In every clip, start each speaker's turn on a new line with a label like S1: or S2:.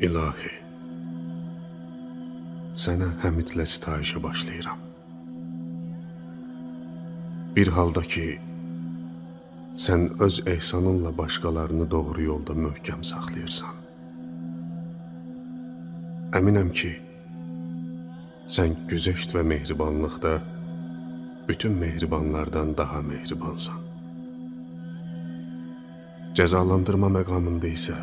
S1: İlahi, sənə həmidlə sitayişə başlayıram. Bir halda ki, sən öz ehsanınla başqalarını doğru yolda möhkəm saxlayırsan. Əminəm ki, sən güzəşt və mehribanlıqda bütün mehribanlardan daha mehribansan. Cəzalandırma məqamında isə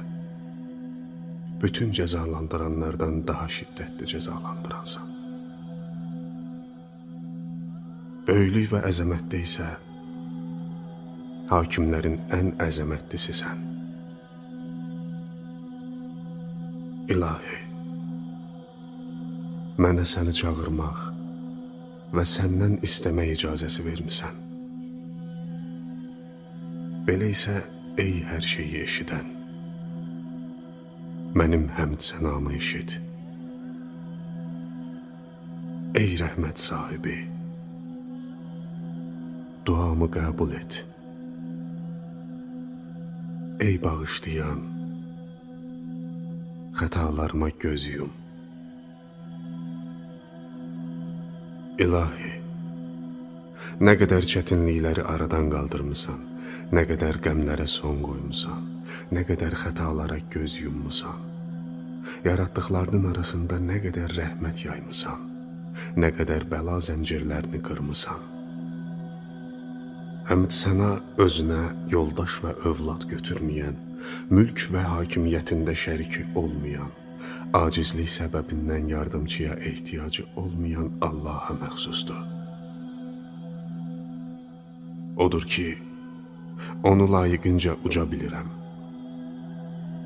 S1: bütün cəzalandıranlardan daha şiddətli cəzalandıransan. Böyüklük və əzəmətdə isə hakimlərin ən əzəmətlisisən. İlahi, mənə səni çağırmaq və səndən istəmək icazəsi vermisən. Belə isə ey hər şeyi eşidən, mənim həmd sənamı eşit. Ey rəhmət sahibi, duamı qəbul et. Ey bağışlayan, xətalarıma göz yum. İlahi, nə qədər çətinlikləri aradan qaldırmısan, nə qədər qəmlərə son qoymusan, nə qədər xətalara göz yummusan. Yaratdıqlarının arasında nə qədər rəhmət yaymısan, nə qədər bəla zəncirlərini qırmısan. Həmd sənə özünə yoldaş və övlad götürməyən, mülk və hakimiyyətində şəriki olmayan, acizlik səbəbindən yardımçıya ehtiyacı olmayan Allaha məxsusdur. Odur ki, onu layiqincə uca bilirəm.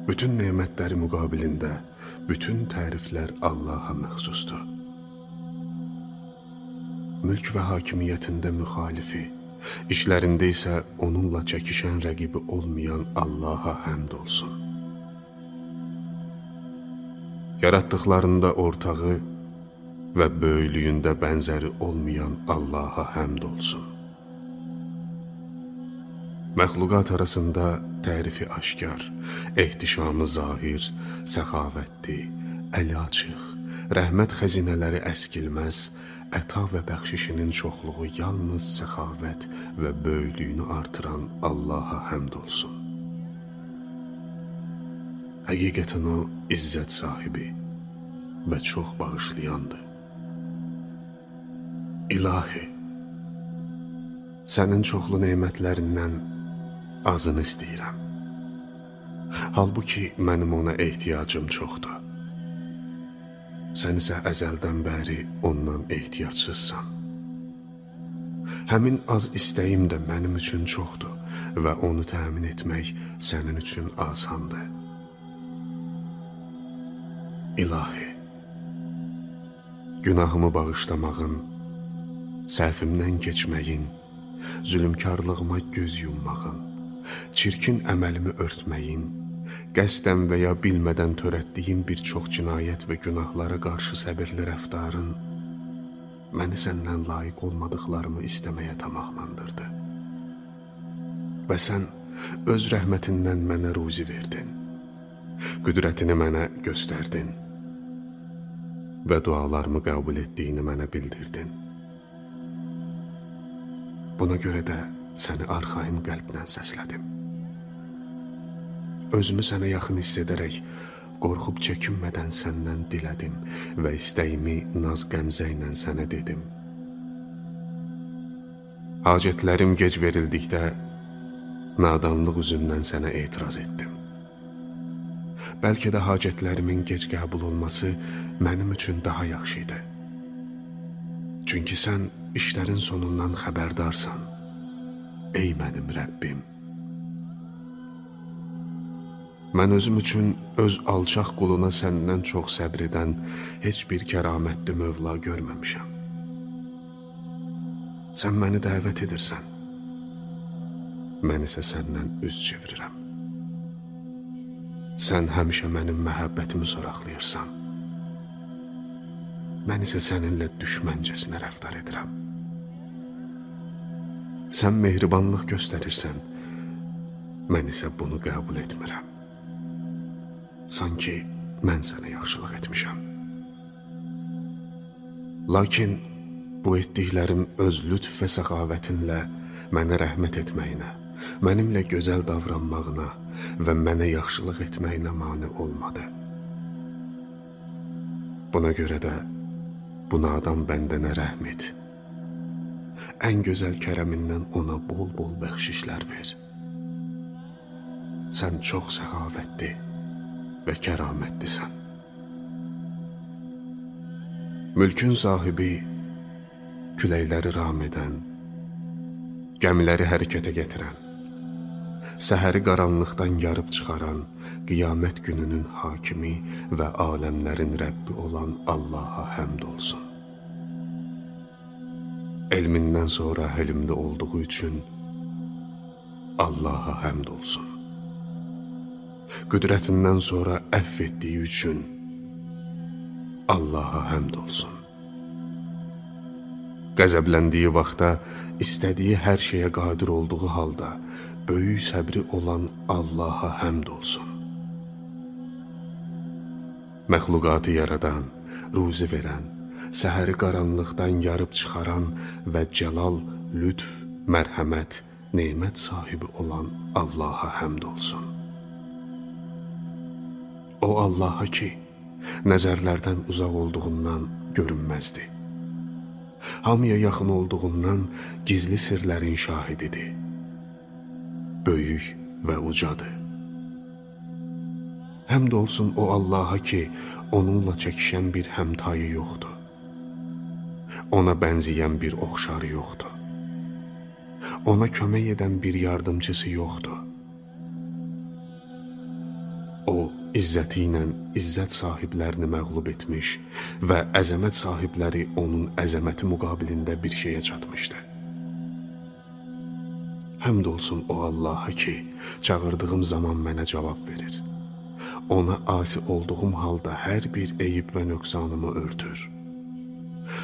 S1: Bütün nemətləri müqabilində bütün təriflər Allaha məxsusdur. Mülk və hakimiyyətində müxalifi, işlərində isə onunla çəkişən rəqibi olmayan Allaha həmd olsun. Yaratdıqlarında ortağı və böyüklüyündə bənzəri olmayan Allaha həmd olsun. Məxluqat arasında tərifi aşkar, ehtişamı zahir, səxavətli, əli açıq, rəhmət xəzinələri əskilməz, əta və bəxşişinin çoxluğu yalnız səxavət və böyüklüyünü artıran Allaha həmd olsun. Həqiqətən o izzət sahibi və çox bağışlayandır. İlahi, sənin çoxlu nemətlərindən azını istəyirəm. Halbuki mənim ona ehtiyacım çoxdur. Sən isə əzəldən bəri ondan ehtiyacsızsan. Həmin az istəyim də mənim üçün çoxdur və onu təmin etmək sənin üçün asandır. İlahi, günahımı bağışlamağın, səhvimdən keçməyin, zülümkarlığıma göz yummağın, çirkin əməlimi örtməyin, qəsdən və ya bilmədən törətdiyim bir çox cinayət və günahlara qarşı səbirli rəftarın məni səndən layiq olmadıqlarımı istəməyə tamahlandırdı. Və sən öz rəhmətindən mənə ruzi verdin. Qüdrətini mənə göstərdin və dualarımı qəbul etdiyini mənə bildirdin. Buna görə də səni arxayın qəlblə səslədim. Özümü sənə yaxın hiss edərək, qorxub çəkinmədən səndən dilədim və istəyimi naz qəmzə ilə sənə dedim. Hacətlərim gec verildikdə nadanlıq üzündən sənə etiraz etdim. Bəlkə də hacətlərimin gec qəbul olması mənim üçün daha yaxşı idi. Çünki sən işlərin sonundan xəbərdarsan. Ey mənim Rəbbim! Mən özüm üçün öz alçaq quluna səndən çox səbr edən heç bir kəramətli mövla görməmişəm. Sən məni dəvət edirsən. Mən isə səndən üz çevirirəm. Sən həmişə mənim məhəbbətimi soraqlayırsan. Mən isə səninlə düşməncəsinə rəftar edirəm. Sən mehribanlıq göstərirsən, mən isə bunu qəbul etmirəm. Sanki mən sənə yaxşılıq etmişəm. Lakin bu etdiklərim öz lütf və səxavətinlə mənə rəhmət etməyinə, mənimlə gözəl davranmağına və mənə yaxşılıq etməyinə mane olmadı. Buna görə də bu nadan bəndənə rəhm et. Ən gözəl kərəmindən ona bol-bol bəxşişlər ver. Sən çox səxavətli və kəramətlisən. Mülkün sahibi, küləkləri ram edən, gəmiləri hərəkətə gətirən, səhəri qaranlıqdan yarıb çıxaran, qiyamət gününün hakimi və aləmlərin Rəbbi olan Allaha həmd olsun. Elmindən sonra həlmli olduğu üçün Allaha həmd olsun. Qüdrətindən sonra əfv etdiyi üçün Allaha həmd olsun. Qəzəbləndiyi vaxtda istədiyi hər şeyə qadir olduğu halda böyük səbri olan Allaha həmd olsun. Məxluqatı yaradan, ruzi verən, səhəri qaranlıqdan yarıb çıxaran və cəlal, lütf, mərhəmət, neymət sahibi olan Allaha həmd olsun. O Allaha ki, nəzərlərdən uzaq olduğundan görünməzdi. Hamıya yaxın olduğundan gizli sirlərin şahididir. Böyük və ucadır. Həmd olsun o Allaha ki, onunla çəkişən bir həmtayı yoxdur. Ona bənzəyən bir oxşarı yoxdur. Ona kömək edən bir yardımcısı yoxdur. O, izzəti ilə izzət sahiblərini məğlub etmiş və əzəmət sahibləri onun əzəməti müqabilində bir şeyə çatmışdı. Həmd olsun o Allaha ki, çağırdığım zaman mənə cavab verir ona asi olduğum halda hər bir eyib və nöqsanımı örtür.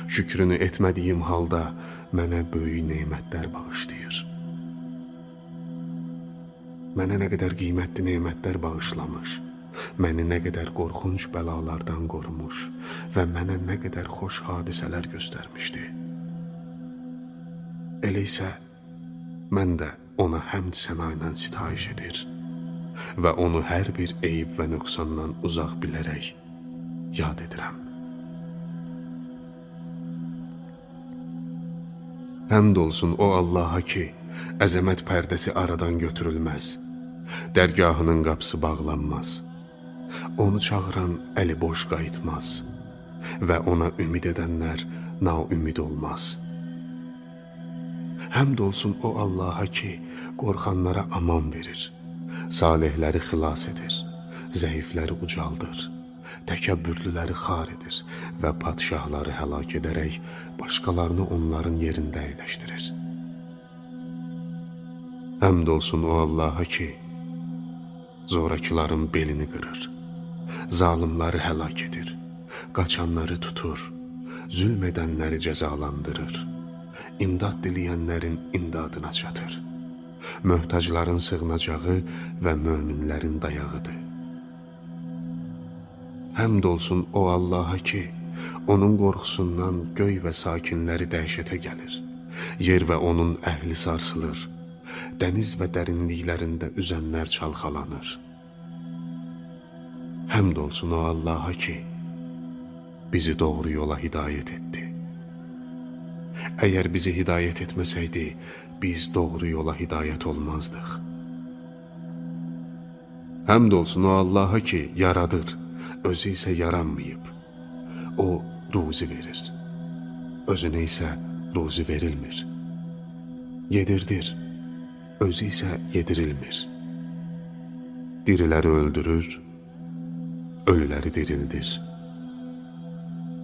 S1: Şükrünü etmədiyim halda mənə böyük nemətlər bağışlayır. Mənə nə qədər qiymətli nemətlər bağışlamış, məni nə qədər qorxunc bəlalardan qorumuş və mənə nə qədər xoş hadisələr göstərmişdi. Elə isə mən də ona həmd sənə ilə sitayiş edir və onu hər bir eyib və nöqsandan uzaq bilərək yad edirəm. Həmd olsun o Allaha ki, əzəmət pərdəsi aradan götürülməz, dərgahının qapısı bağlanmaz, onu çağıran əli boş qayıtmaz və ona ümid edənlər naümid olmaz. Həmd olsun o Allaha ki, qorxanlara aman verir salihləri xilas edir, zəifləri ucaldır, təkəbbürlüləri xar edir və padşahları həlak edərək başqalarını onların yerində əyləşdirir. Həmd olsun o Allaha ki, zorakıların belini qırır, zalimları həlak edir, qaçanları tutur, zülm edənləri cəzalandırır, imdad diləyənlərin imdadına çatır möhtacların sığınacağı və möminlərin dayağıdır. Həmd olsun o Allaha ki, onun qorxusundan göy və sakinləri dəhşətə gəlir. Yer və onun əhli sarsılır. Dəniz və dərinliklərində üzənlər çalxalanır. Həmd olsun o Allaha ki, bizi doğru yola hidayət etdi. Əgər bizi hidayət etməsəydi, biz doğru yola hidayət olmazdıq. Həmd olsun o Allaha ki, yaradır, özü isə yaranmayıb. O, ruzi verir. Özünə isə ruzi verilmir. Yedirdir, özü isə yedirilmir. Diriləri öldürür, ölüləri dirildir.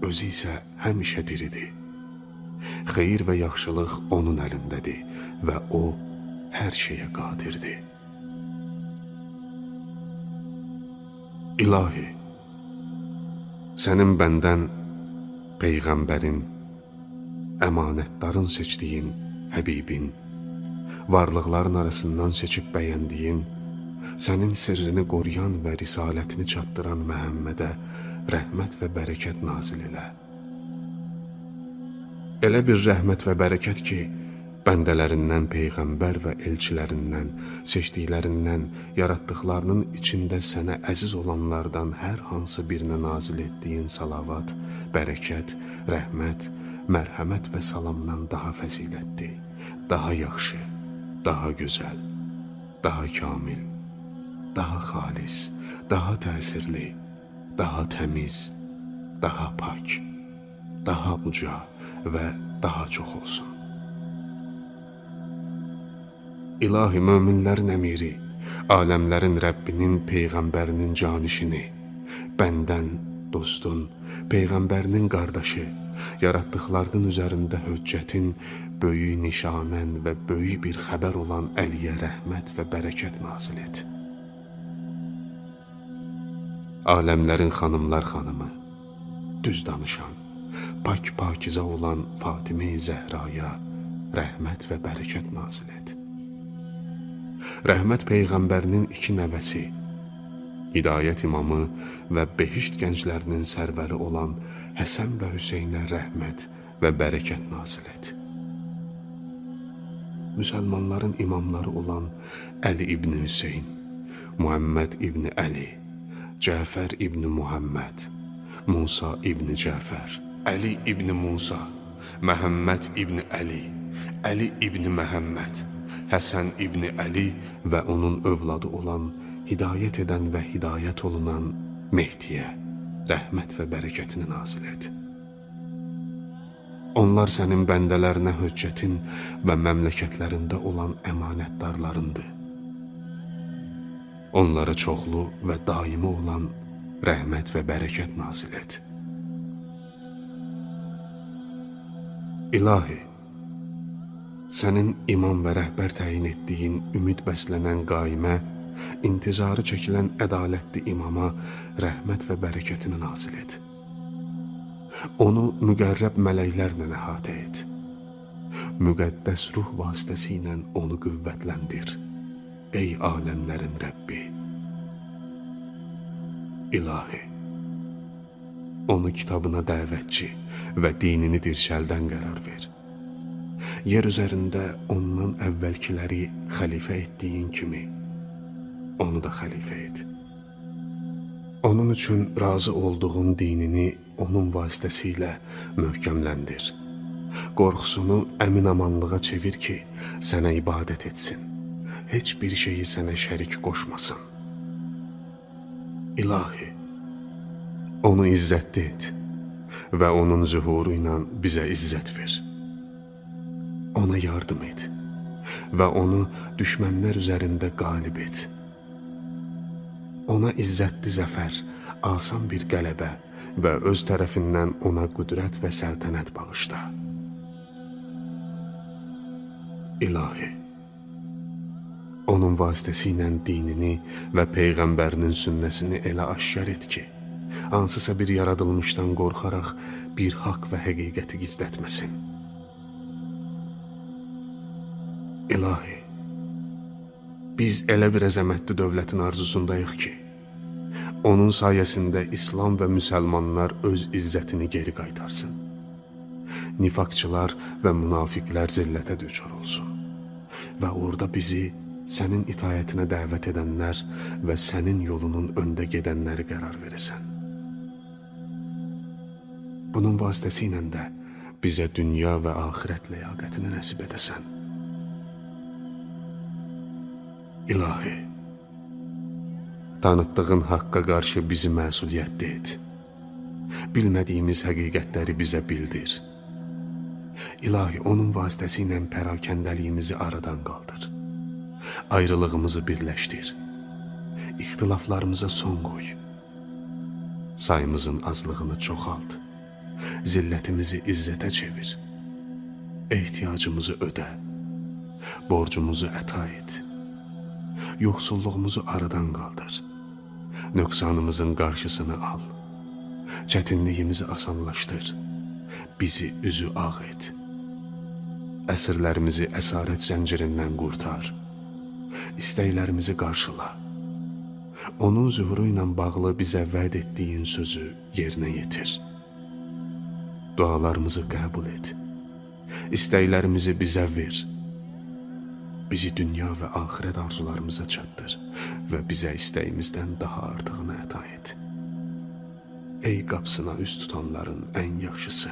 S1: Özü isə həmişə diridir. Xeyir və yaxşılıq onun əlindədir və o hər şeyə qadirdir. İlahi, sənin bəndən peyğəmbərin, əmanətdarın seçdiyin Həbibin, varlıqların arasından seçib bəyəndiyin, sənin sirrini qoruyan və risalətini çatdıran Məhəmmədə rəhmət və bərəkət nazil elə. Elə bir rəhmət və bərəkət ki, bəndələrindən peyğəmbər və elçilərindən, seçdiklərindən, yaratdıqlarının içində sənə əziz olanlardan hər hansı birinə nazil etdiyin salavat, bərəkət, rəhmət, mərhəmət və salamdan daha fəzilətli, daha yaxşı, daha gözəl, daha kamil, daha xalis, daha təsirli, daha təmiz, daha pak, daha uca və daha çox olsun. İlahi möminlərin əmiri, aləmlərin Rəbbinin, peyğəmbərinin canişini, bəndən, dostun, peyğəmbərinin qardaşı, yaratdıqlarının üzərində höccətin, böyük nişanən və böyük bir xəbər olan Əliyə rəhmət və bərəkət nazil et. Aləmlərin xanımlar xanımı, düz danışan, pak-pakizə olan Fatimə-i Zəhraya rəhmət və bərəkət nazil et rəhmət peyğəmbərinin iki nəvəsi, Hidayət imamı və behişt gənclərinin sərvəri olan Həsən və Hüseynə rəhmət və bərəkət nazil et. Müsəlmanların imamları olan Əli ibn Hüseyn, Muhammed ibn Əli, Cəfər ibn Muhammed, Musa ibn Cəfər, Əli ibn Musa, Məhəmməd ibn Əli, Əli ibn Məhəmməd, Həsən İbni Əli və onun övladı olan, hidayət edən və hidayət olunan Mehdiyə rəhmət və bərəkətini nazil et. Onlar sənin bəndələrinə höccətin və məmləkətlərində olan əmanətdarlarındır. Onlara çoxlu və daimi olan rəhmət və bərəkət nazil et. İlahi, sənin imam və rəhbər təyin etdiyin ümid bəslənən qaimə, intizarı çəkilən ədalətli imama rəhmət və bərəkətini nazil et. Onu müqərrəb mələklərlə əhatə et. Müqəddəs ruh vasitəsilə onu qüvvətləndir. Ey aləmlərin Rəbbi! İlahi! Onu kitabına dəvətçi və dinini dirşəldən qərar ver yer üzərində ondan əvvəlkiləri xəlifə etdiyin kimi onu da xəlifə et. Onun üçün razı olduğun dinini onun vasitəsilə möhkəmləndir. Qorxusunu əmin-amanlığa çevir ki, sənə ibadət etsin. Heç bir şeyi sənə şərik qoşmasın. İlahi, onu izzətli et və onun zühuru ilə bizə izzət ver ona yardım et və onu düşmənlər üzərində qalib et. Ona izzətli zəfər, asan bir qələbə və öz tərəfindən ona qüdrət və səltənət bağışla. İlahi, onun vasitəsilə dinini və Peyğəmbərinin sünnəsini elə aşkar et ki, hansısa bir yaradılmışdan qorxaraq bir haqq və həqiqəti gizlətməsin. İlahi, biz elə bir əzəmətli dövlətin arzusundayıq ki, onun sayəsində İslam və müsəlmanlar öz izzətini geri qaytarsın. Nifaqçılar və münafiqlər zillətə düçar olsun və orada bizi sənin itayətinə dəvət edənlər və sənin yolunun öndə gedənləri qərar verəsən. Bunun vasitəsilə də bizə dünya və axirət ləyaqətini nəsib edəsən. İlahi, tanıtdığın haqqa qarşı bizi məsuliyyətli et. Bilmədiyimiz həqiqətləri bizə bildir. İlahi, onun vasitəsilə pərakəndəliyimizi aradan qaldır. Ayrılığımızı birləşdir. İxtilaflarımıza son qoy. Sayımızın azlığını çoxalt. Zillətimizi izzətə çevir. Ehtiyacımızı ödə. Borcumuzu əta et yoxsulluğumuzu aradan qaldır. Nöqsanımızın qarşısını al. Çətinliyimizi asanlaşdır. Bizi üzü ağ et. Əsrlərimizi əsarət zəncirindən qurtar. İstəklərimizi qarşıla. Onun zühuru ilə bağlı bizə vəd etdiyin sözü yerinə yetir. Dualarımızı qəbul et. İstəklərimizi bizə ver. Bizi dünya və axirət arzularımıza çatdır və bizə istəyimizdən daha artığını əta et. Ey qapısına üz tutanların ən yaxşısı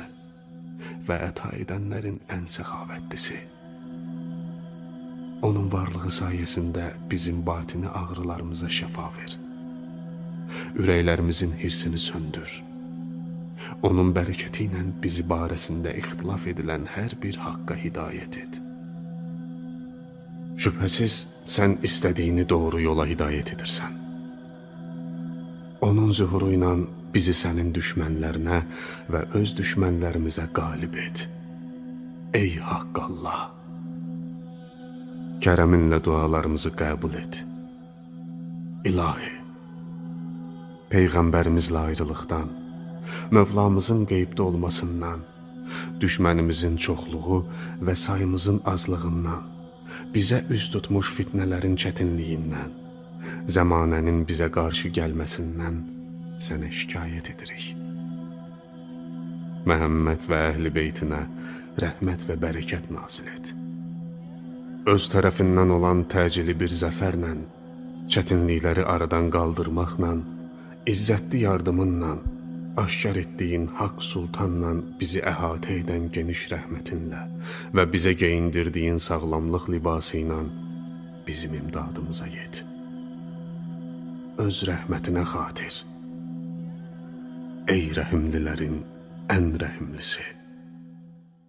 S1: və əta edənlərin ən səxavətlisi. Onun varlığı sayəsində bizim batini ağrılarımıza şəfa ver. Ürəklərimizin hirsini söndür. Onun bərəkəti ilə bizi barəsində ixtilaf edilən hər bir haqqa hidayət et. Şübhəsiz sən istədiyini doğru yola hidayət edirsən. Onun zühuru ilə bizi sənin düşmənlərinə və öz düşmənlərimizə qalib et. Ey haqq Allah! Kərəminlə dualarımızı qəbul et. İlahi, Peyğəmbərimizlə ayrılıqdan, Mövlamızın qeybdə olmasından, düşmənimizin çoxluğu və sayımızın azlığından, bizə üz tutmuş fitnələrin çətinliyindən, zəmanənin bizə qarşı gəlməsindən sənə şikayət edirik. Məhəmməd və əhli beytinə rəhmət və bərəkət nazil et öz tərəfindən olan təcili bir zəfərlə, çətinlikləri aradan qaldırmaqla, izzətli yardımınla, aşkar etdiyin haqq sultanla bizi əhatə edən geniş rəhmətinlə və bizə geyindirdiyin sağlamlıq libası ilə bizim imdadımıza yet. Öz rəhmətinə xatir. Ey rəhimlilərin ən rəhimlisi.